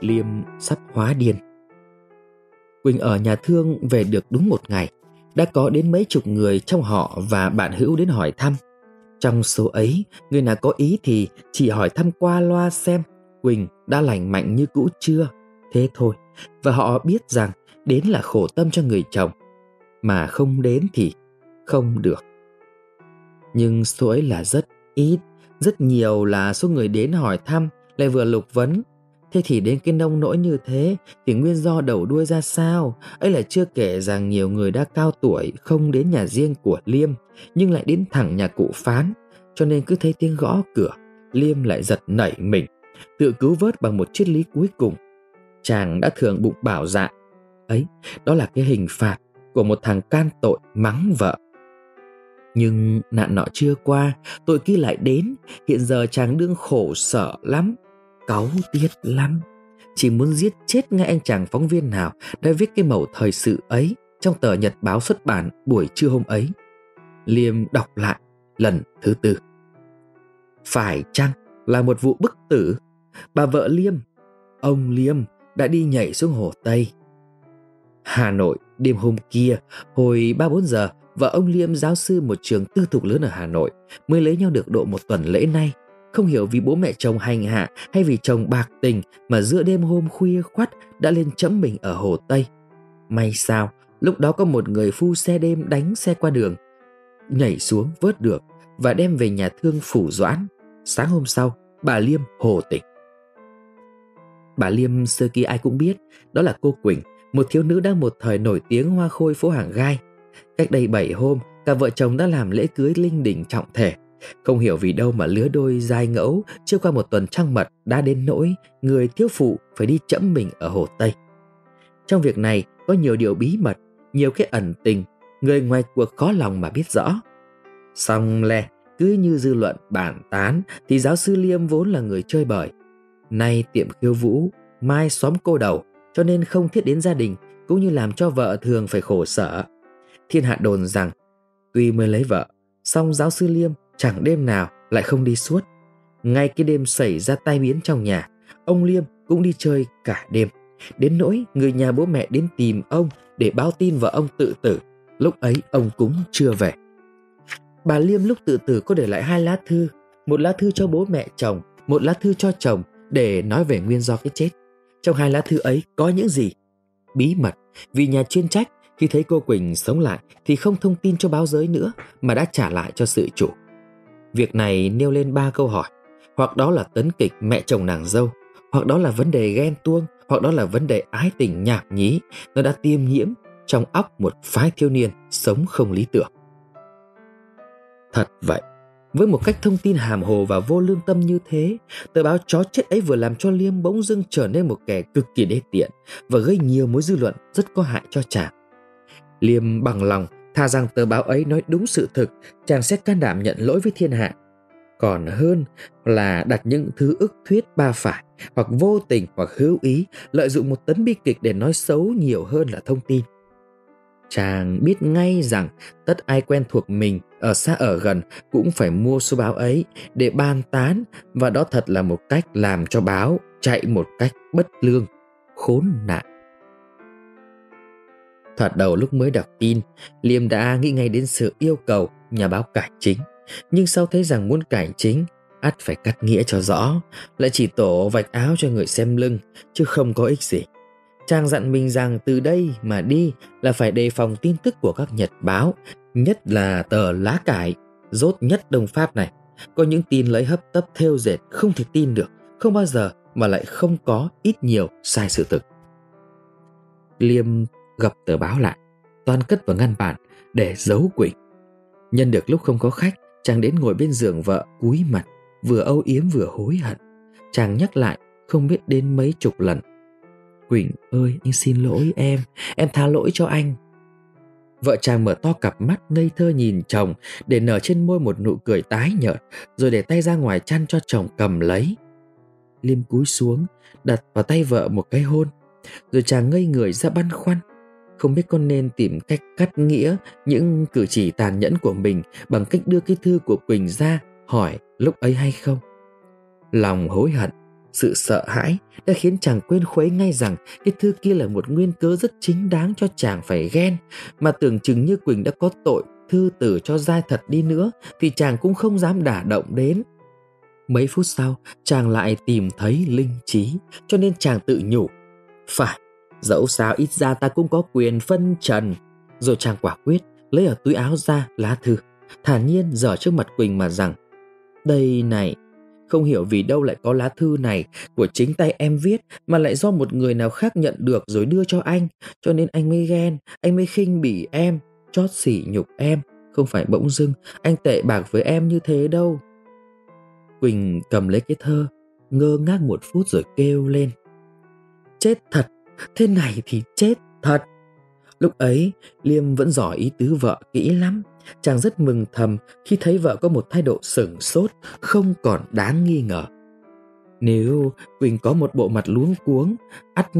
Liêm sắp hóa điên. Quỳnh ở nhà thương về được đúng một ngày. Đã có đến mấy chục người trong họ và bạn hữu đến hỏi thăm. Trong số ấy, người nào có ý thì chỉ hỏi thăm qua loa xem Quỳnh đã lành mạnh như cũ chưa. Thế thôi. Và họ biết rằng đến là khổ tâm cho người chồng. Mà không đến thì không được. Nhưng số ấy là rất ít. Rất nhiều là số người đến hỏi thăm lại vừa lục vấn Thế thì đến cái nông nỗi như thế thì nguyên do đầu đuôi ra sao? ấy là chưa kể rằng nhiều người đã cao tuổi không đến nhà riêng của Liêm, nhưng lại đến thẳng nhà cụ phán. Cho nên cứ thấy tiếng gõ cửa, Liêm lại giật nảy mình, tự cứu vớt bằng một triết lý cuối cùng. Chàng đã thường bụng bảo dạ ấy, đó là cái hình phạt của một thằng can tội mắng vợ. Nhưng nạn nọ chưa qua, tội kia lại đến. Hiện giờ chàng đương khổ sở lắm cáu tiết lắm. Chỉ muốn giết chết ngay anh chàng phóng viên nào đã viết cái mẩu thời sự ấy trong tờ nhật báo xuất bản buổi trưa hôm ấy. Liêm đọc lại lần thứ tư. Phải chăng là một vụ bức tử? Bà vợ liêm, ông liêm đã đi nhảy xuống hồ tây. Hà nội, đêm hôm kia, hồi ba bốn giờ, vợ ông liêm giáo sư một trường tư thục lớn ở hà nội, mới lấy nhau được độ một tuần lễ nay không hiểu vì bố mẹ chồng hành hạ hay vì chồng bạc tình mà giữa đêm hôm khuya khoắt đã lên chấm mình ở Hồ Tây. May sao, lúc đó có một người phu xe đêm đánh xe qua đường. Nhảy xuống vớt được và đem về nhà thương phủ doãn. Sáng hôm sau, bà Liêm hồ tỉnh. Bà Liêm sơ kia ai cũng biết, đó là cô Quỳnh, một thiếu nữ đang một thời nổi tiếng hoa khôi phố hàng gai. Cách đây 7 hôm, cả vợ chồng đã làm lễ cưới linh đình trọng thể – không hiểu vì đâu mà lứa đôi dài ngẫu chưa qua một tuần trăng mật đã đến nỗi người thiếu phụ phải đi chẫm mình ở Hồ Tây. Trong việc này có nhiều điều bí mật, nhiều cái ẩn tình, người ngoài cuộc khó lòng mà biết rõ. Xong lè, cứ như dư luận bản tán thì giáo sư Liêm vốn là người chơi bời. Nay tiệm khiêu vũ, mai xóm cô đầu, cho nên không thiết đến gia đình cũng như làm cho vợ thường phải khổ sở. Thiên hạ đồn rằng tuy mới lấy vợ, song giáo sư Liêm chẳng đêm nào lại không đi suốt. Ngay cái đêm xảy ra tai biến trong nhà, ông Liêm cũng đi chơi cả đêm. Đến nỗi người nhà bố mẹ đến tìm ông để báo tin vợ ông tự tử. Lúc ấy ông cũng chưa về. Bà Liêm lúc tự tử có để lại hai lá thư. Một lá thư cho bố mẹ chồng, một lá thư cho chồng để nói về nguyên do cái chết. Trong hai lá thư ấy có những gì? Bí mật, vì nhà chuyên trách khi thấy cô Quỳnh sống lại thì không thông tin cho báo giới nữa mà đã trả lại cho sự chủ. Việc này nêu lên ba câu hỏi, hoặc đó là tấn kịch mẹ chồng nàng dâu, hoặc đó là vấn đề ghen tuông, hoặc đó là vấn đề ái tình nhảm nhí, nó đã tiêm nhiễm trong óc một phái thiếu niên sống không lý tưởng. Thật vậy, với một cách thông tin hàm hồ và vô lương tâm như thế, tờ báo chó chết ấy vừa làm cho Liêm bỗng dưng trở nên một kẻ cực kỳ đê tiện và gây nhiều mối dư luận rất có hại cho chàng. Liêm bằng lòng Thà rằng tờ báo ấy nói đúng sự thực, chàng sẽ can đảm nhận lỗi với thiên hạ. Còn hơn là đặt những thứ ức thuyết ba phải, hoặc vô tình hoặc hữu ý, lợi dụng một tấn bi kịch để nói xấu nhiều hơn là thông tin. Chàng biết ngay rằng tất ai quen thuộc mình ở xa ở gần cũng phải mua số báo ấy để ban tán và đó thật là một cách làm cho báo chạy một cách bất lương, khốn nạn. Thoạt đầu lúc mới đọc tin, Liêm đã nghĩ ngay đến sự yêu cầu nhà báo cải chính. Nhưng sau thấy rằng muốn cải chính, ắt phải cắt nghĩa cho rõ, lại chỉ tổ vạch áo cho người xem lưng, chứ không có ích gì. trang dặn mình rằng từ đây mà đi là phải đề phòng tin tức của các nhật báo, nhất là tờ lá cải, rốt nhất Đông Pháp này. Có những tin lấy hấp tấp theo dệt không thể tin được, không bao giờ mà lại không có ít nhiều sai sự thực. Liêm gập tờ báo lại, toàn cất vào ngăn bàn để giấu Quỳnh. Nhân được lúc không có khách, chàng đến ngồi bên giường vợ cúi mặt, vừa âu yếm vừa hối hận. Chàng nhắc lại không biết đến mấy chục lần. Quỳnh ơi, anh xin lỗi em, em tha lỗi cho anh. Vợ chàng mở to cặp mắt ngây thơ nhìn chồng để nở trên môi một nụ cười tái nhợt, rồi để tay ra ngoài chăn cho chồng cầm lấy. Liêm cúi xuống, đặt vào tay vợ một cái hôn, rồi chàng ngây người ra băn khoăn không biết con nên tìm cách cắt nghĩa những cử chỉ tàn nhẫn của mình bằng cách đưa cái thư của Quỳnh ra hỏi lúc ấy hay không. Lòng hối hận Sự sợ hãi đã khiến chàng quên khuấy ngay rằng cái thư kia là một nguyên cớ rất chính đáng cho chàng phải ghen, mà tưởng chừng như Quỳnh đã có tội thư tử cho dai thật đi nữa thì chàng cũng không dám đả động đến. Mấy phút sau, chàng lại tìm thấy linh trí, cho nên chàng tự nhủ. Phải, dẫu sao ít ra ta cũng có quyền phân trần. Rồi chàng quả quyết, lấy ở túi áo ra lá thư, thản nhiên dở trước mặt Quỳnh mà rằng Đây này, không hiểu vì đâu lại có lá thư này của chính tay em viết mà lại do một người nào khác nhận được rồi đưa cho anh, cho nên anh mới ghen, anh mới khinh bỉ em, chót sỉ nhục em, không phải bỗng dưng anh tệ bạc với em như thế đâu. Quỳnh cầm lấy cái thơ, ngơ ngác một phút rồi kêu lên. Chết thật, thế này thì chết thật. Lúc ấy, Liêm vẫn giỏi ý tứ vợ kỹ lắm. Chàng rất mừng thầm khi thấy vợ có một thái độ sửng sốt, không còn đáng nghi ngờ. Nếu Quỳnh có một bộ mặt luống cuống, ắt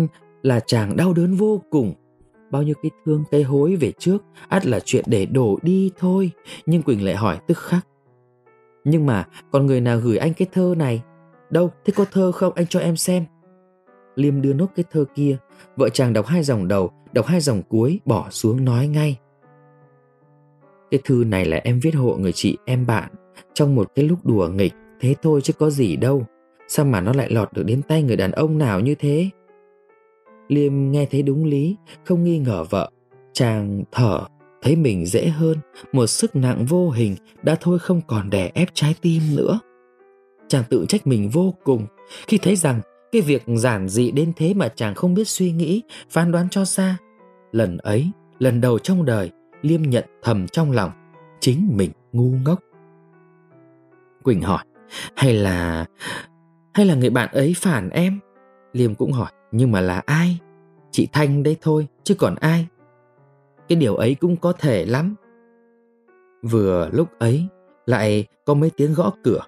là chàng đau đớn vô cùng. Bao nhiêu cái thương cây hối về trước, ắt là chuyện để đổ đi thôi. Nhưng Quỳnh lại hỏi tức khắc. Nhưng mà còn người nào gửi anh cái thơ này? Đâu, thế có thơ không anh cho em xem. Liêm đưa nốt cái thơ kia, vợ chàng đọc hai dòng đầu, đọc hai dòng cuối, bỏ xuống nói ngay. Cái thư này là em viết hộ người chị em bạn trong một cái lúc đùa nghịch, thế thôi chứ có gì đâu. Sao mà nó lại lọt được đến tay người đàn ông nào như thế? Liêm nghe thấy đúng lý, không nghi ngờ vợ. Chàng thở, thấy mình dễ hơn, một sức nặng vô hình đã thôi không còn đè ép trái tim nữa. Chàng tự trách mình vô cùng khi thấy rằng cái việc giản dị đến thế mà chàng không biết suy nghĩ, phán đoán cho xa. Lần ấy, lần đầu trong đời, Liêm nhận thầm trong lòng, chính mình ngu ngốc. Quỳnh hỏi, hay là... hay là người bạn ấy phản em? Liêm cũng hỏi, nhưng mà là ai? Chị Thanh đấy thôi, chứ còn ai? Cái điều ấy cũng có thể lắm. Vừa lúc ấy, lại có mấy tiếng gõ cửa.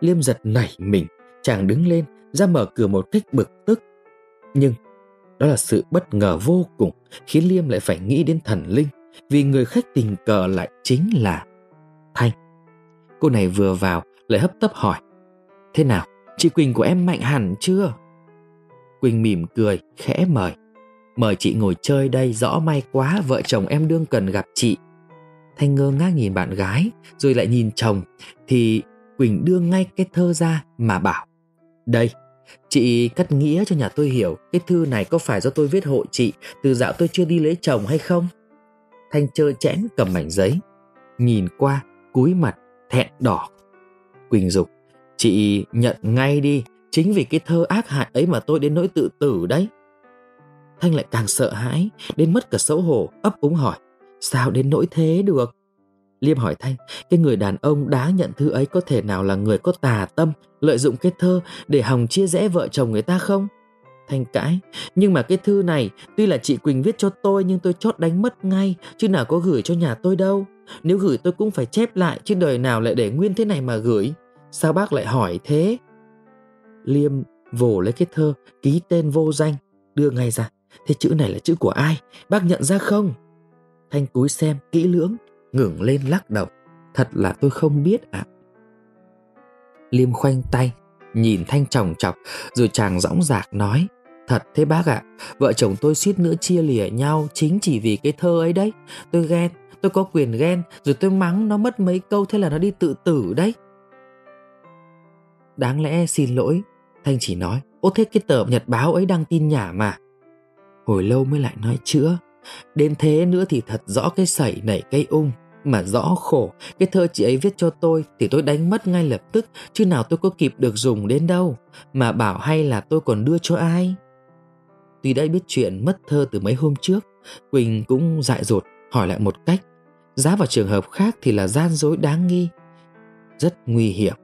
Liêm giật nảy mình, chàng đứng lên, ra mở cửa một cách bực tức. Nhưng đó là sự bất ngờ vô cùng khiến Liêm lại phải nghĩ đến thần linh vì người khách tình cờ lại chính là Thanh. Cô này vừa vào lại hấp tấp hỏi Thế nào, chị Quỳnh của em mạnh hẳn chưa? Quỳnh mỉm cười, khẽ mời Mời chị ngồi chơi đây, rõ may quá vợ chồng em đương cần gặp chị Thanh ngơ ngác nhìn bạn gái Rồi lại nhìn chồng Thì Quỳnh đưa ngay cái thơ ra mà bảo Đây, chị cắt nghĩa cho nhà tôi hiểu Cái thư này có phải do tôi viết hộ chị Từ dạo tôi chưa đi lấy chồng hay không? Thanh chơ chẽn cầm mảnh giấy, Nhìn qua, cúi mặt, thẹn đỏ. Quỳnh dục, Chị nhận ngay đi, Chính vì cái thơ ác hại ấy mà tôi đến nỗi tự tử đấy. Thanh lại càng sợ hãi, Đến mất cả xấu hổ, ấp úng hỏi, Sao đến nỗi thế được? Liêm hỏi Thanh Cái người đàn ông đã nhận thư ấy có thể nào là người có tà tâm, Lợi dụng cái thơ để hòng chia rẽ vợ chồng người ta không? Thanh cãi, Nhưng mà cái thư này, Tuy là chị Quỳnh viết cho tôi Nhưng tôi chót đánh mất ngay, Chứ nào có gửi cho nhà tôi đâu. Nếu gửi tôi cũng phải chép lại, Chứ đời nào lại để nguyên thế này mà gửi. Sao bác lại hỏi thế? Liêm vồ lấy cái thơ, Ký tên vô danh, Đưa ngay ra. Thế chữ này là chữ của ai? Bác nhận ra không? Thanh cúi xem, kỹ lưỡng ngẩng lên lắc đầu Thật là tôi không biết ạ à. Liêm khoanh tay Nhìn Thanh chòng chọc Rồi chàng dõng dạc nói Thật thế bác ạ, à, vợ chồng tôi suýt nữa chia lìa nhau chính chỉ vì cái thơ ấy đấy. Tôi ghen, tôi có quyền ghen, rồi tôi mắng nó mất mấy câu thế là nó đi tự tử đấy. Đáng lẽ xin lỗi, Thanh chỉ nói, ô thế cái tờ nhật báo ấy đăng tin nhả mà. Hồi lâu mới lại nói chữa, đến thế nữa thì thật rõ cái sảy nảy cây ung, mà rõ khổ, cái thơ chị ấy viết cho tôi thì tôi đánh mất ngay lập tức, chứ nào tôi có kịp được dùng đến đâu, mà bảo hay là tôi còn đưa cho ai. Tuy đã biết chuyện mất thơ từ mấy hôm trước, Quỳnh cũng dại dột hỏi lại một cách. Giá vào trường hợp khác thì là gian dối đáng nghi. Rất nguy hiểm.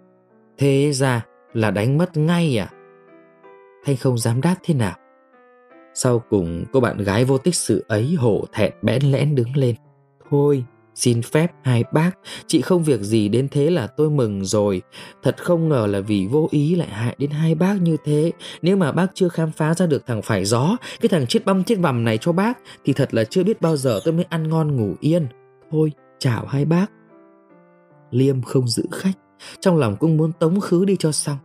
Thế ra là đánh mất ngay à? Thanh không dám đáp thế nào. Sau cùng cô bạn gái vô tích sự ấy hổ thẹn bẽn lẽn đứng lên. Thôi, Xin phép hai bác, chị không việc gì đến thế là tôi mừng rồi. Thật không ngờ là vì vô ý lại hại đến hai bác như thế. Nếu mà bác chưa khám phá ra được thằng phải gió, cái thằng chết băm chết vằm này cho bác, thì thật là chưa biết bao giờ tôi mới ăn ngon ngủ yên. Thôi, chào hai bác. Liêm không giữ khách, trong lòng cũng muốn tống khứ đi cho xong.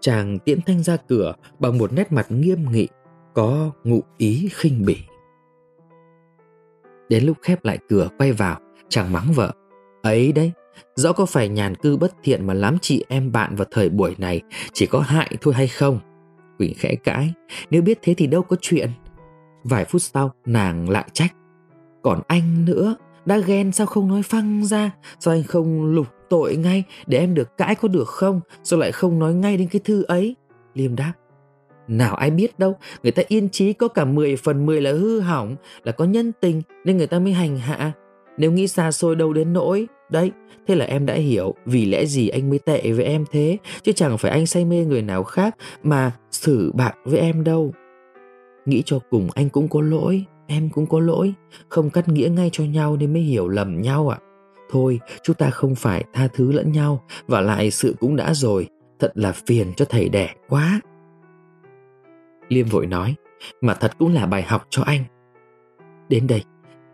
chàng tiễn Thanh ra cửa bằng một nét mặt nghiêm nghị, có ngụ ý khinh bỉ. Đến lúc khép lại cửa quay vào, chàng mắng vợ. Ấy đấy, rõ có phải nhàn cư bất thiện mà lắm chị em bạn vào thời buổi này chỉ có hại thôi hay không? Quỳnh khẽ cãi, nếu biết thế thì đâu có chuyện. Vài phút sau, nàng lại trách. Còn anh nữa, đã ghen sao không nói phăng ra, sao anh không lục tội ngay để em được cãi có được không, sao lại không nói ngay đến cái thư ấy? Liêm đáp, nào ai biết đâu, người ta yên trí có cả 10 phần 10 là hư hỏng, là có nhân tình nên người ta mới hành hạ. Nếu nghĩ xa xôi đâu đến nỗi, đấy, thế là em đã hiểu vì lẽ gì anh mới tệ với em thế, chứ chẳng phải anh say mê người nào khác mà xử bạn với em đâu. Nghĩ cho cùng anh cũng có lỗi, em cũng có lỗi, không cắt nghĩa ngay cho nhau nên mới hiểu lầm nhau ạ. À. Thôi, chúng ta không phải tha thứ lẫn nhau, và lại sự cũng đã rồi, thật là phiền cho thầy đẻ quá. Liêm vội nói, mà thật cũng là bài học cho anh. Đến đây,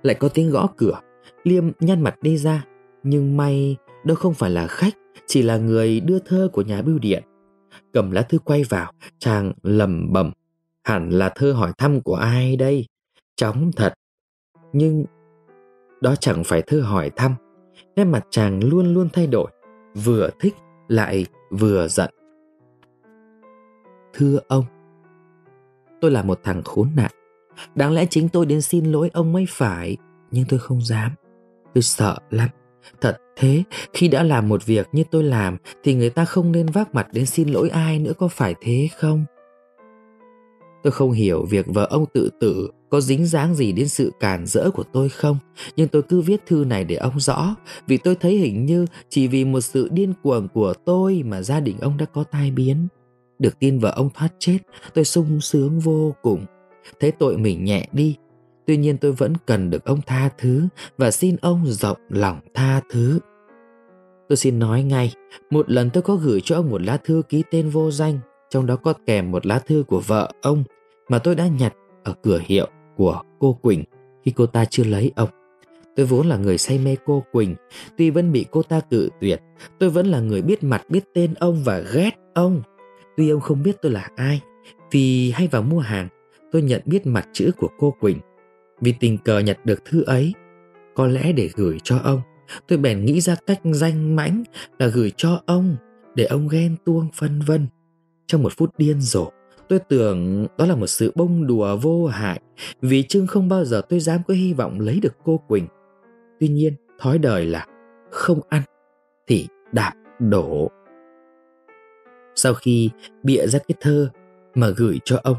lại có tiếng gõ cửa, Liêm nhăn mặt đi ra, nhưng may đâu không phải là khách, chỉ là người đưa thơ của nhà bưu điện. Cầm lá thư quay vào, chàng lầm bầm, hẳn là thơ hỏi thăm của ai đây? Chóng thật. Nhưng đó chẳng phải thơ hỏi thăm, nét mặt chàng luôn luôn thay đổi, vừa thích lại vừa giận. Thưa ông, tôi là một thằng khốn nạn. Đáng lẽ chính tôi đến xin lỗi ông mới phải, nhưng tôi không dám. Tôi sợ lắm. Thật thế, khi đã làm một việc như tôi làm thì người ta không nên vác mặt đến xin lỗi ai nữa có phải thế không? Tôi không hiểu việc vợ ông tự tử có dính dáng gì đến sự cản rỡ của tôi không, nhưng tôi cứ viết thư này để ông rõ, vì tôi thấy hình như chỉ vì một sự điên cuồng của tôi mà gia đình ông đã có tai biến. Được tin vợ ông thoát chết, tôi sung sướng vô cùng. Thấy tội mình nhẹ đi, tuy nhiên tôi vẫn cần được ông tha thứ và xin ông rộng lòng tha thứ. Tôi xin nói ngay, một lần tôi có gửi cho ông một lá thư ký tên vô danh, trong đó có kèm một lá thư của vợ ông mà tôi đã nhặt ở cửa hiệu của cô Quỳnh khi cô ta chưa lấy ông. Tôi vốn là người say mê cô Quỳnh, tuy vẫn bị cô ta cự tuyệt, tôi vẫn là người biết mặt biết tên ông và ghét ông. Tuy ông không biết tôi là ai, vì hay vào mua hàng, tôi nhận biết mặt chữ của cô Quỳnh. Vì tình cờ nhặt được thư ấy, có lẽ để gửi cho ông, tôi bèn nghĩ ra cách danh mãnh là gửi cho ông, để ông ghen tuông phân vân. Trong một phút điên rồ, tôi tưởng đó là một sự bông đùa vô hại, vì chưng không bao giờ tôi dám có hy vọng lấy được cô Quỳnh. Tuy nhiên, thói đời là không ăn thì đạp đổ. Sau khi bịa ra cái thơ mà gửi cho ông,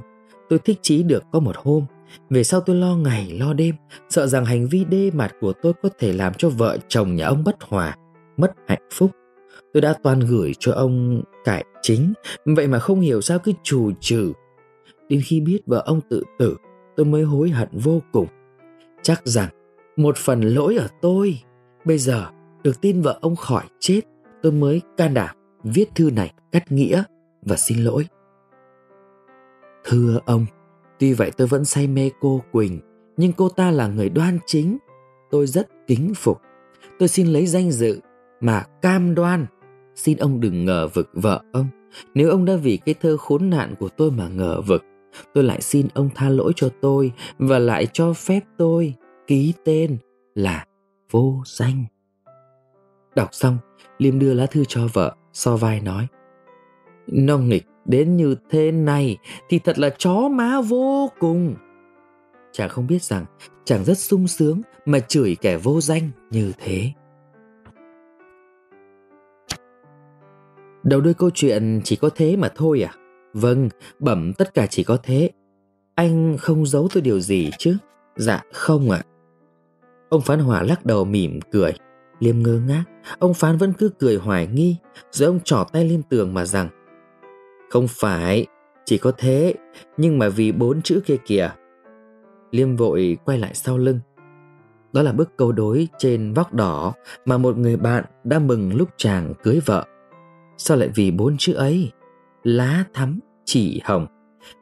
tôi thích chí được có một hôm. Về sau tôi lo ngày lo đêm, sợ rằng hành vi đê mặt của tôi có thể làm cho vợ chồng nhà ông bất hòa, mất hạnh phúc. Tôi đã toàn gửi cho ông cải chính, vậy mà không hiểu sao cứ trù trừ. Đến khi biết vợ ông tự tử, tôi mới hối hận vô cùng. Chắc rằng một phần lỗi ở tôi. Bây giờ được tin vợ ông khỏi chết, tôi mới can đảm viết thư này cắt nghĩa và xin lỗi. Thưa ông, tuy vậy tôi vẫn say mê cô Quỳnh, nhưng cô ta là người đoan chính. Tôi rất kính phục. Tôi xin lấy danh dự mà cam đoan. Xin ông đừng ngờ vực vợ ông. Nếu ông đã vì cái thơ khốn nạn của tôi mà ngờ vực, tôi lại xin ông tha lỗi cho tôi và lại cho phép tôi ký tên là vô danh. Đọc xong, Liêm đưa lá thư cho vợ, so vai nói. Nó nghịch đến như thế này thì thật là chó má vô cùng. Chàng không biết rằng chàng rất sung sướng mà chửi kẻ vô danh như thế. Đầu đuôi câu chuyện chỉ có thế mà thôi à? Vâng, bẩm tất cả chỉ có thế. Anh không giấu tôi điều gì chứ? Dạ không ạ. À. Ông Phán Hỏa lắc đầu mỉm cười. Liêm ngơ ngác, ông Phán vẫn cứ cười hoài nghi, rồi ông trỏ tay lên tường mà rằng không phải, chỉ có thế, nhưng mà vì bốn chữ kia kìa. Liêm vội quay lại sau lưng. Đó là bức câu đối trên vóc đỏ mà một người bạn đã mừng lúc chàng cưới vợ. Sao lại vì bốn chữ ấy? Lá thắm, chỉ hồng.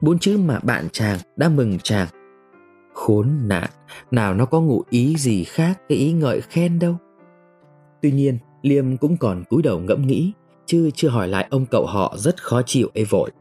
Bốn chữ mà bạn chàng đã mừng chàng Khốn nạn, nào nó có ngụ ý gì khác cái ý ngợi khen đâu. Tuy nhiên, Liêm cũng còn cúi đầu ngẫm nghĩ, chứ chưa hỏi lại ông cậu họ rất khó chịu ấy vội.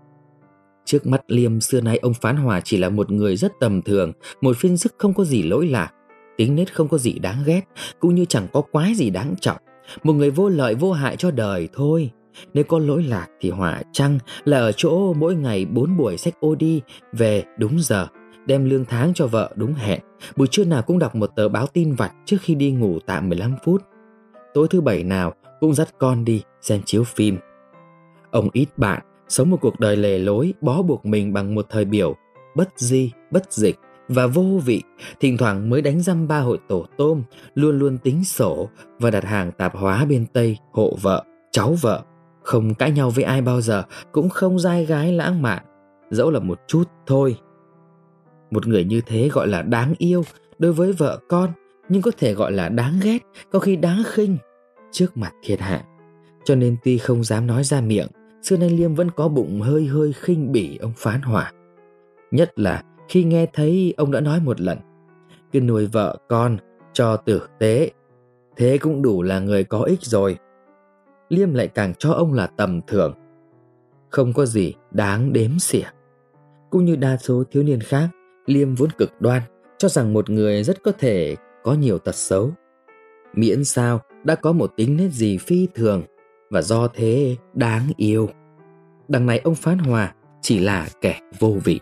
Trước mắt Liêm xưa nay ông Phán Hòa chỉ là một người rất tầm thường, một phiên sức không có gì lỗi lạc, tính nết không có gì đáng ghét, cũng như chẳng có quái gì đáng trọng. Một người vô lợi vô hại cho đời thôi. Nếu có lỗi lạc thì hỏa chăng là ở chỗ mỗi ngày bốn buổi sách ô đi về đúng giờ, đem lương tháng cho vợ đúng hẹn. Buổi trưa nào cũng đọc một tờ báo tin vặt trước khi đi ngủ tạm 15 phút. Tối thứ bảy nào cũng dắt con đi xem chiếu phim. Ông ít bạn, sống một cuộc đời lề lối bó buộc mình bằng một thời biểu bất di, bất dịch và vô vị, thỉnh thoảng mới đánh răm ba hội tổ tôm, luôn luôn tính sổ và đặt hàng tạp hóa bên Tây hộ vợ, cháu vợ. Không cãi nhau với ai bao giờ, cũng không dai gái lãng mạn, dẫu là một chút thôi. Một người như thế gọi là đáng yêu đối với vợ con, nhưng có thể gọi là đáng ghét, có khi đáng khinh trước mặt thiên hạ. Cho nên tuy không dám nói ra miệng, xưa nay Liêm vẫn có bụng hơi hơi khinh bỉ ông phán hỏa. Nhất là khi nghe thấy ông đã nói một lần, cứ nuôi vợ con cho tử tế, thế cũng đủ là người có ích rồi. Liêm lại càng cho ông là tầm thường, không có gì đáng đếm xỉa. Cũng như đa số thiếu niên khác, Liêm vốn cực đoan, cho rằng một người rất có thể có nhiều tật xấu. Miễn sao đã có một tính nét gì phi thường và do thế đáng yêu. Đằng này ông Phán Hòa chỉ là kẻ vô vị.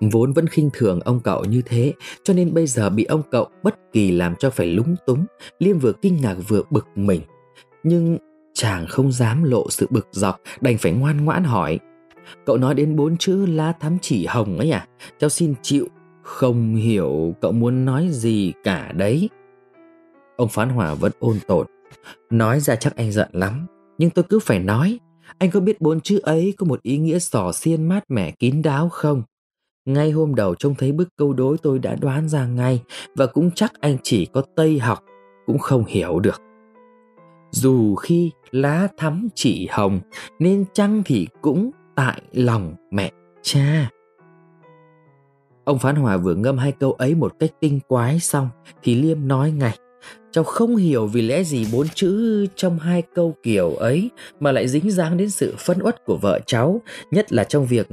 Vốn vẫn khinh thường ông cậu như thế, cho nên bây giờ bị ông cậu bất kỳ làm cho phải lúng túng, Liêm vừa kinh ngạc vừa bực mình Nhưng chàng không dám lộ sự bực dọc, đành phải ngoan ngoãn hỏi Cậu nói đến bốn chữ lá thắm chỉ hồng ấy à Cháu xin chịu, Không hiểu cậu muốn nói gì cả đấy Ông Phán Hòa vẫn ôn tồn. Nói ra chắc anh giận lắm, Nhưng tôi cứ phải nói. Anh có biết bốn chữ ấy có một ý nghĩa sỏ xiên mát mẻ kín đáo không? Ngay hôm đầu trông thấy bức câu đối tôi đã đoán ra ngay, Và cũng chắc anh chỉ có Tây học, Cũng không hiểu được. Dù khi lá thắm chỉ hồng, Nên chăng thì cũng tại lòng mẹ cha. Ông Phán Hòa vừa ngâm hai câu ấy một cách tinh quái xong, Thì Liêm nói ngay. Cháu không hiểu vì lẽ gì bốn chữ trong hai câu kiểu ấy mà lại dính dáng đến sự phân uất của vợ cháu, nhất là trong việc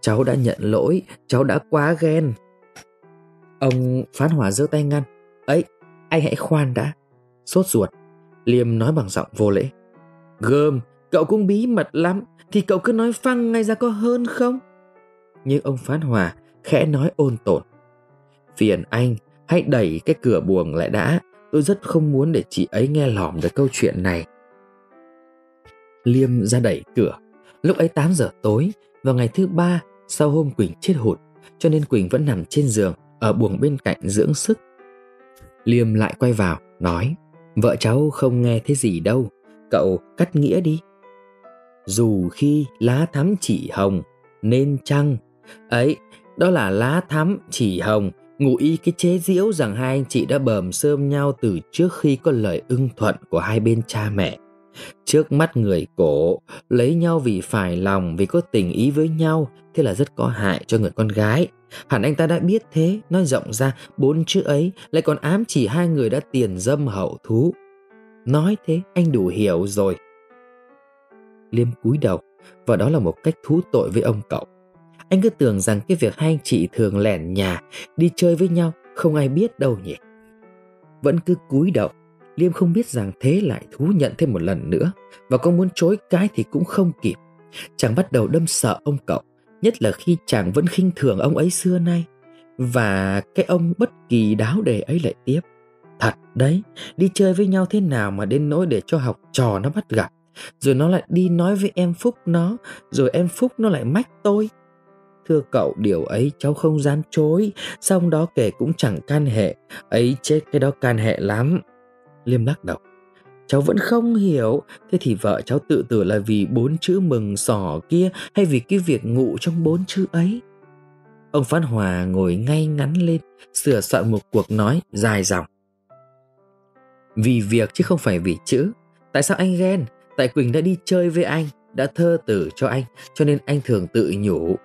cháu đã nhận lỗi, cháu đã quá ghen. Ông Phán Hòa giơ tay ngăn. Ấy, anh hãy khoan đã. Sốt ruột, Liêm nói bằng giọng vô lễ. Gơm, cậu cũng bí mật lắm, thì cậu cứ nói phăng ngay ra có hơn không? Nhưng ông Phán Hòa khẽ nói ôn tồn. Phiền anh, hãy đẩy cái cửa buồng lại đã Tôi rất không muốn để chị ấy nghe lỏm về câu chuyện này. Liêm ra đẩy cửa. Lúc ấy 8 giờ tối, vào ngày thứ ba sau hôm Quỳnh chết hụt, cho nên Quỳnh vẫn nằm trên giường ở buồng bên cạnh dưỡng sức. Liêm lại quay vào, nói Vợ cháu không nghe thế gì đâu, cậu cắt nghĩa đi. Dù khi lá thắm chỉ hồng, nên chăng Ấy, đó là lá thắm chỉ hồng ngụ ý cái chế giễu rằng hai anh chị đã bờm sơm nhau từ trước khi có lời ưng thuận của hai bên cha mẹ. Trước mắt người cổ, lấy nhau vì phải lòng, vì có tình ý với nhau, thế là rất có hại cho người con gái. Hẳn anh ta đã biết thế, nói rộng ra bốn chữ ấy lại còn ám chỉ hai người đã tiền dâm hậu thú. Nói thế anh đủ hiểu rồi. Liêm cúi đầu, và đó là một cách thú tội với ông cậu. Anh cứ tưởng rằng cái việc hai anh chị thường lẻn nhà đi chơi với nhau không ai biết đâu nhỉ. Vẫn cứ cúi đầu, Liêm không biết rằng thế lại thú nhận thêm một lần nữa và có muốn chối cái thì cũng không kịp. Chàng bắt đầu đâm sợ ông cậu, nhất là khi chàng vẫn khinh thường ông ấy xưa nay. Và cái ông bất kỳ đáo đề ấy lại tiếp. Thật đấy, đi chơi với nhau thế nào mà đến nỗi để cho học trò nó bắt gặp. Rồi nó lại đi nói với em Phúc nó, rồi em Phúc nó lại mách tôi. Thưa cậu, điều ấy cháu không dám chối. Xong đó kể cũng chẳng can hệ. Ấy chết cái đó can hệ lắm. Liêm lắc đầu. Cháu vẫn không hiểu. Thế thì vợ cháu tự tử là vì bốn chữ mừng sỏ kia Hay vì cái việc ngụ trong bốn chữ ấy? Ông Phan Hòa ngồi ngay ngắn lên, Sửa soạn một cuộc nói dài dòng. Vì việc chứ không phải vì chữ. Tại sao anh ghen? Tại Quỳnh đã đi chơi với anh, Đã thơ tử cho anh, Cho nên anh thường tự nhủ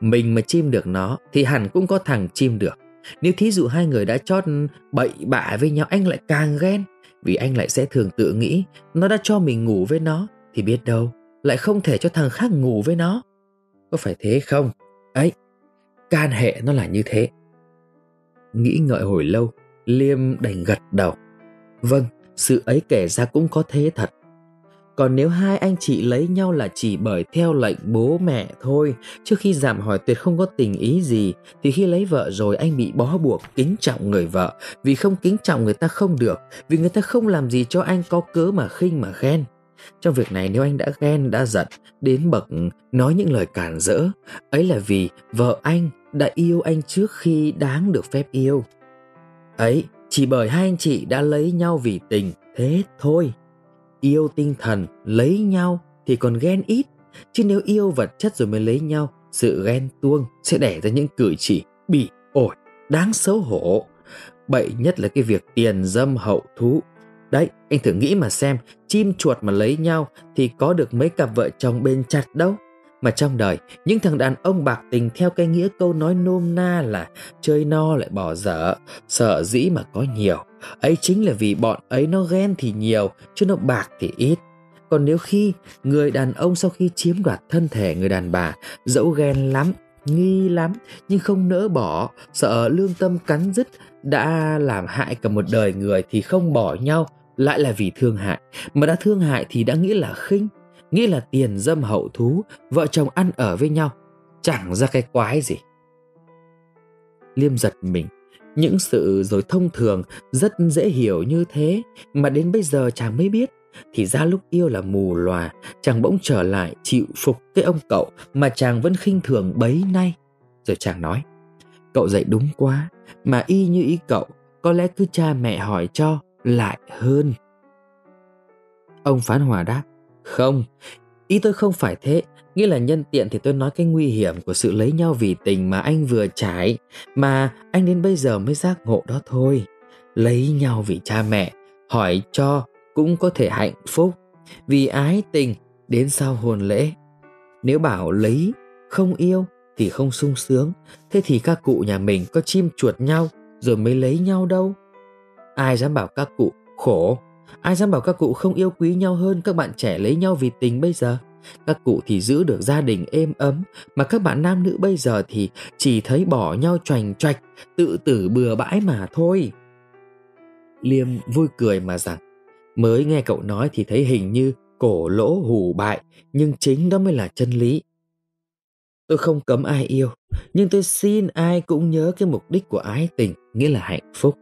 mình mà chim được nó thì hẳn cũng có thằng chim được. Nếu thí dụ hai người đã chót bậy bạ với nhau anh lại càng ghen. Vì anh lại sẽ thường tự nghĩ Nó đã cho mình ngủ với nó Thì biết đâu lại không thể cho thằng khác ngủ với nó Có phải thế không? Ấy, can hệ nó là như thế Nghĩ ngợi hồi lâu Liêm đành gật đầu Vâng, sự ấy kể ra cũng có thế thật còn nếu hai anh chị lấy nhau là chỉ bởi theo lệnh bố mẹ thôi, trước khi giảm hỏi tuyệt không có tình ý gì, thì khi lấy vợ rồi anh bị bó buộc kính trọng người vợ, vì không kính trọng người ta không được, vì người ta không làm gì cho anh có cớ mà khinh mà ghen. Trong việc này nếu anh đã ghen, đã giận, đến bậc nói những lời cản rỡ, ấy là vì vợ anh đã yêu anh trước khi đáng được phép yêu. Ấy, chỉ bởi hai anh chị đã lấy nhau vì tình, thế thôi yêu tinh thần, lấy nhau thì còn ghen ít. Chứ nếu yêu vật chất rồi mới lấy nhau, sự ghen tuông sẽ đẻ ra những cử chỉ bị ổi, đáng xấu hổ. Bậy nhất là cái việc tiền dâm hậu thú. Đấy, anh thử nghĩ mà xem, chim chuột mà lấy nhau thì có được mấy cặp vợ chồng bên chặt đâu? Mà trong đời, những thằng đàn ông bạc tình theo cái nghĩa câu nói nôm na là chơi no lại bỏ dở, sợ dĩ mà có nhiều. Ấy chính là vì bọn ấy nó ghen thì nhiều, chứ nó bạc thì ít. Còn nếu khi người đàn ông sau khi chiếm đoạt thân thể người đàn bà, dẫu ghen lắm, nghi lắm, nhưng không nỡ bỏ, sợ lương tâm cắn dứt đã làm hại cả một đời người thì không bỏ nhau, lại là vì thương hại. Mà đã thương hại thì đã nghĩ là khinh nghĩ là tiền dâm hậu thú, vợ chồng ăn ở với nhau, chẳng ra cái quái gì. Liêm giật mình. Những sự rồi thông thường, rất dễ hiểu như thế, mà đến bây giờ chàng mới biết. Thì ra lúc yêu là mù lòa chàng bỗng trở lại chịu phục cái ông cậu mà chàng vẫn khinh thường bấy nay. Rồi chàng nói, cậu dạy đúng quá, mà y như ý cậu, có lẽ cứ cha mẹ hỏi cho lại hơn. Ông phán hòa đáp không, ý tôi không phải thế, nghĩa là nhân tiện thì tôi nói cái nguy hiểm của sự lấy nhau vì tình mà anh vừa trải, mà anh đến bây giờ mới giác ngộ đó thôi. Lấy nhau vì cha mẹ, hỏi cho cũng có thể hạnh phúc, vì ái tình đến sau hôn lễ. Nếu bảo lấy, không yêu thì không sung sướng, thế thì các cụ nhà mình có chim chuột nhau rồi mới lấy nhau đâu. Ai dám bảo các cụ khổ Ai dám bảo các cụ không yêu quý nhau hơn các bạn trẻ lấy nhau vì tình bây giờ? Các cụ thì giữ được gia đình êm ấm, mà các bạn nam nữ bây giờ thì chỉ thấy bỏ nhau choành choạch, tự tử bừa bãi mà thôi. Liêm vui cười mà rằng, mới nghe cậu nói thì thấy hình như cổ lỗ hủ bại, nhưng chính đó mới là chân lý. Tôi không cấm ai yêu, nhưng tôi xin ai cũng nhớ cái mục đích của ái tình, nghĩa là hạnh phúc.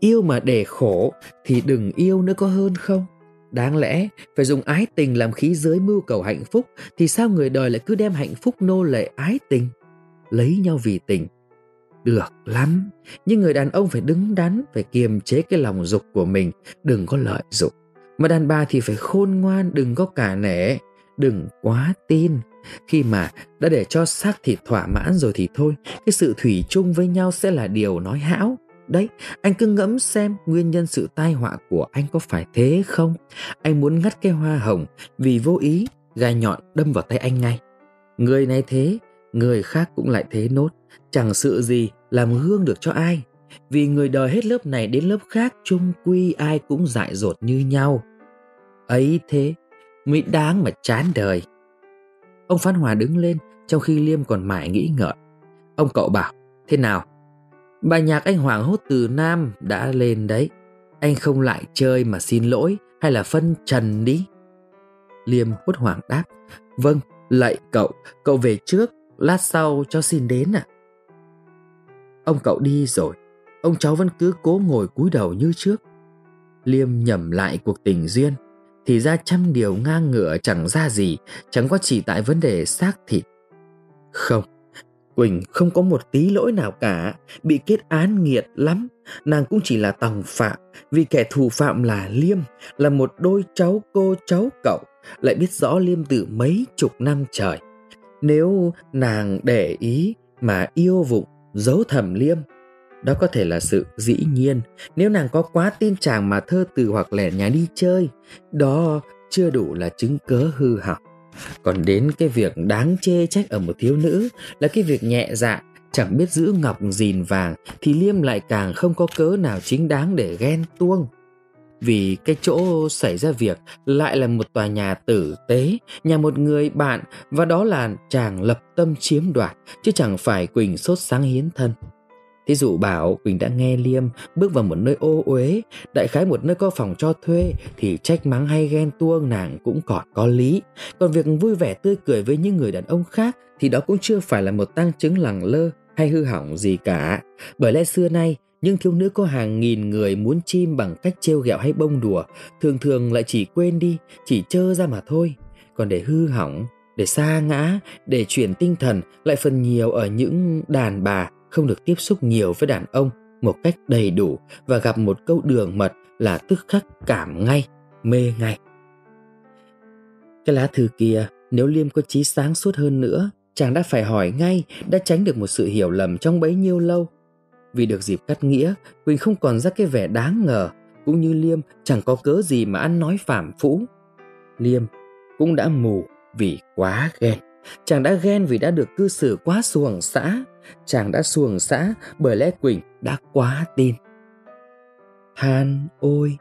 Yêu mà để khổ thì đừng yêu nữa có hơn không? Đáng lẽ phải dùng ái tình làm khí giới mưu cầu hạnh phúc thì sao người đời lại cứ đem hạnh phúc nô lệ ái tình? Lấy nhau vì tình. Được lắm, nhưng người đàn ông phải đứng đắn, phải kiềm chế cái lòng dục của mình, đừng có lợi dụng. Mà đàn bà thì phải khôn ngoan, đừng có cả nể, đừng quá tin. Khi mà đã để cho xác thịt thỏa mãn rồi thì thôi, cái sự thủy chung với nhau sẽ là điều nói hão. Đấy, anh cứ ngẫm xem nguyên nhân sự tai họa của anh có phải thế không? Anh muốn ngắt cái hoa hồng vì vô ý gai nhọn đâm vào tay anh ngay. Người này thế, người khác cũng lại thế nốt. Chẳng sự gì làm gương được cho ai. Vì người đời hết lớp này đến lớp khác chung quy ai cũng dại dột như nhau. Ấy thế mới đáng mà chán đời. Ông Phan Hòa đứng lên trong khi Liêm còn mãi nghĩ ngợi. Ông cậu bảo, thế nào, Bài nhạc anh hoảng hốt từ Nam đã lên đấy. Anh không lại chơi mà xin lỗi hay là phân trần đi. Liêm hốt hoảng đáp. Vâng, lạy cậu, cậu về trước, lát sau cho xin đến ạ. À. Ông cậu đi rồi, ông cháu vẫn cứ cố ngồi cúi đầu như trước. Liêm nhầm lại cuộc tình duyên, thì ra trăm điều ngang ngựa chẳng ra gì, chẳng qua chỉ tại vấn đề xác thịt. Không, Quỳnh không có một tí lỗi nào cả, bị kết án nghiệt lắm. Nàng cũng chỉ là tòng phạm, vì kẻ thù phạm là Liêm, là một đôi cháu cô cháu cậu, lại biết rõ Liêm từ mấy chục năm trời. Nếu nàng để ý mà yêu vụng, giấu thầm Liêm, đó có thể là sự dĩ nhiên. Nếu nàng có quá tin chàng mà thơ từ hoặc lẻ nhà đi chơi, đó chưa đủ là chứng cớ hư hỏng. Còn đến cái việc đáng chê trách ở một thiếu nữ là cái việc nhẹ dạ, chẳng biết giữ ngọc gìn vàng thì Liêm lại càng không có cớ nào chính đáng để ghen tuông. vì cái chỗ xảy ra việc lại là một tòa nhà tử tế, nhà một người bạn và đó là chàng lập tâm chiếm đoạt, chứ chẳng phải Quỳnh sốt sáng hiến thân. Thí dụ bảo Quỳnh đã nghe Liêm bước vào một nơi ô uế, đại khái một nơi có phòng cho thuê thì trách mắng hay ghen tuông nàng cũng còn có lý. Còn việc vui vẻ tươi cười với những người đàn ông khác thì đó cũng chưa phải là một tăng chứng lẳng lơ hay hư hỏng gì cả. Bởi lẽ xưa nay những thiếu nữ có hàng nghìn người muốn chim bằng cách trêu ghẹo hay bông đùa, thường thường lại chỉ quên đi, chỉ chơ ra mà thôi. Còn để hư hỏng, để xa ngã, để chuyển tinh thần lại phần nhiều ở những đàn bà không được tiếp xúc nhiều với đàn ông một cách đầy đủ và gặp một câu đường mật là tức khắc cảm ngay, mê ngay. Cái lá thư kia, nếu Liêm có trí sáng suốt hơn nữa, chàng đã phải hỏi ngay, đã tránh được một sự hiểu lầm trong bấy nhiêu lâu vì được dịp cắt nghĩa, Quỳnh không còn ra cái vẻ đáng ngờ, cũng như Liêm chẳng có cớ gì mà ăn nói phạm phũ. Liêm cũng đã mù vì quá ghen. Chàng đã ghen vì đã được cư xử quá xuồng xã. Chàng đã xuồng xã bởi lẽ Quỳnh đã quá tin. Than ôi,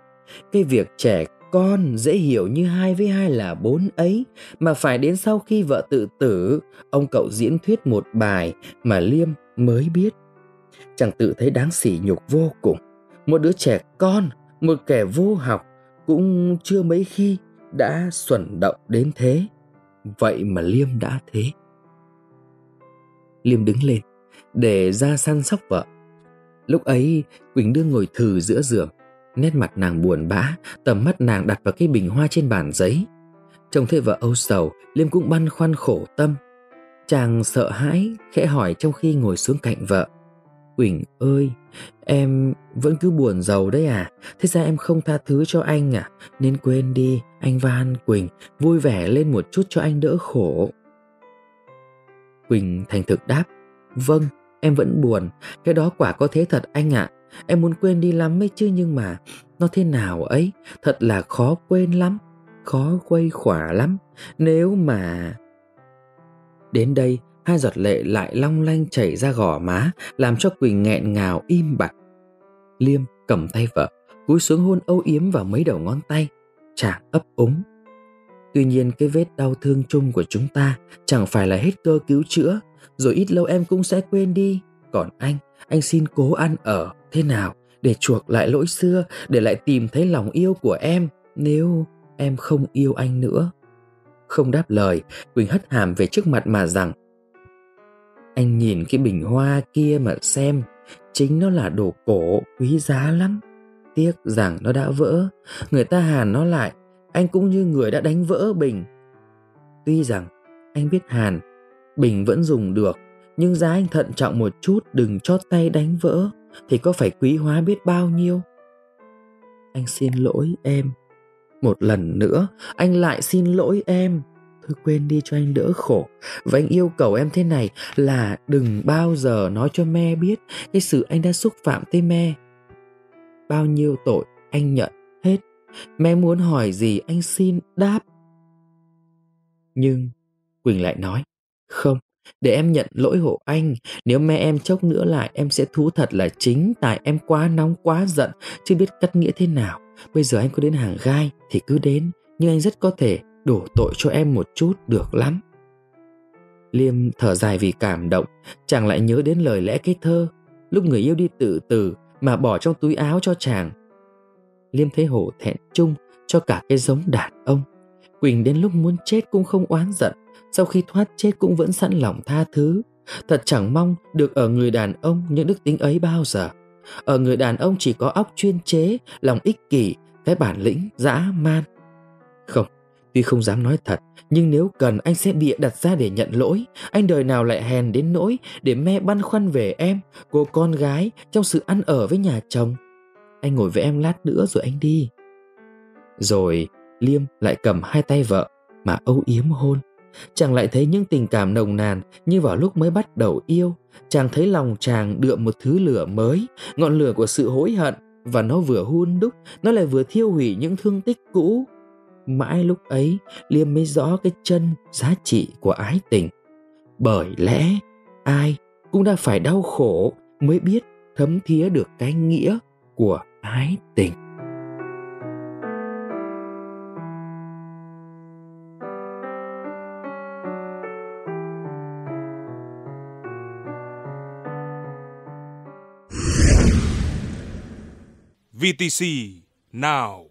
cái việc trẻ con dễ hiểu như hai với hai là bốn ấy mà phải đến sau khi vợ tự tử ông cậu diễn thuyết một bài mà liêm mới biết chàng tự thấy đáng sỉ nhục vô cùng. Một đứa trẻ con, một kẻ vô học cũng chưa mấy khi đã xuẩn động đến thế. Vậy mà Liêm đã thế. Liêm đứng lên để ra săn sóc vợ. Lúc ấy Quỳnh đương ngồi thừ giữa giường, nét mặt nàng buồn bã, tầm mắt nàng đặt vào cái bình hoa trên bàn giấy. Trông thấy vợ âu sầu, Liêm cũng băn khoăn khổ tâm. Chàng sợ hãi, khẽ hỏi trong khi ngồi xuống cạnh vợ. Quỳnh ơi, em vẫn cứ buồn giàu đấy à? Thế ra em không tha thứ cho anh à? Nên quên đi, anh Van Quỳnh, vui vẻ lên một chút cho anh đỡ khổ. Quỳnh thành thực đáp, vâng, em vẫn buồn, cái đó quả có thế thật anh ạ. À. Em muốn quên đi lắm ấy chứ nhưng mà nó thế nào ấy, thật là khó quên lắm, khó quay khỏa lắm. Nếu mà... Đến đây hai giọt lệ lại long lanh chảy ra gò má, làm cho Quỳnh nghẹn ngào im bặt. Liêm cầm tay vợ, cúi xuống hôn âu yếm vào mấy đầu ngón tay, chàng ấp úng. Tuy nhiên cái vết đau thương chung của chúng ta chẳng phải là hết cơ cứu chữa, rồi ít lâu em cũng sẽ quên đi. Còn anh, anh xin cố ăn ở thế nào để chuộc lại lỗi xưa, để lại tìm thấy lòng yêu của em nếu em không yêu anh nữa. Không đáp lời, Quỳnh hất hàm về trước mặt mà rằng anh nhìn cái bình hoa kia mà xem, chính nó là đồ cổ quý giá lắm. Tiếc rằng nó đã vỡ, người ta hàn nó lại, anh cũng như người đã đánh vỡ bình. Tuy rằng anh biết hàn, bình vẫn dùng được, nhưng giá anh thận trọng một chút đừng cho tay đánh vỡ, thì có phải quý hóa biết bao nhiêu. Anh xin lỗi em. Một lần nữa, anh lại xin lỗi em thôi quên đi cho anh đỡ khổ và anh yêu cầu em thế này là đừng bao giờ nói cho me biết cái sự anh đã xúc phạm tới me bao nhiêu tội anh nhận Mẹ muốn hỏi gì anh xin đáp. Nhưng quỳnh lại nói, không, để em nhận lỗi hộ anh. Nếu mẹ em chốc nữa lại, em sẽ thú thật là chính tại em quá nóng, quá giận, chưa biết cắt nghĩa thế nào. Bây giờ anh có đến hàng gai thì cứ đến, nhưng anh rất có thể đổ tội cho em một chút được lắm. Liêm thở dài vì cảm động, chàng lại nhớ đến lời lẽ cái thơ. Lúc người yêu đi tự tử mà bỏ trong túi áo cho chàng liêm thấy hổ thẹn chung cho cả cái giống đàn ông quỳnh đến lúc muốn chết cũng không oán giận sau khi thoát chết cũng vẫn sẵn lòng tha thứ thật chẳng mong được ở người đàn ông những đức tính ấy bao giờ ở người đàn ông chỉ có óc chuyên chế lòng ích kỷ cái bản lĩnh dã man không Tuy không dám nói thật, nhưng nếu cần anh sẽ bịa đặt ra để nhận lỗi. Anh đời nào lại hèn đến nỗi để mẹ băn khoăn về em, cô con gái trong sự ăn ở với nhà chồng. Anh ngồi với em lát nữa rồi anh đi. Rồi Liêm lại cầm hai tay vợ mà âu yếm hôn. Chàng lại thấy những tình cảm nồng nàn như vào lúc mới bắt đầu yêu. Chàng thấy lòng chàng đượm một thứ lửa mới, ngọn lửa của sự hối hận và nó vừa hun đúc, nó lại vừa thiêu hủy những thương tích cũ mãi lúc ấy liêm mới rõ cái chân giá trị của ái tình bởi lẽ ai cũng đã phải đau khổ mới biết thấm thía được cái nghĩa của ái tình. VTC Now.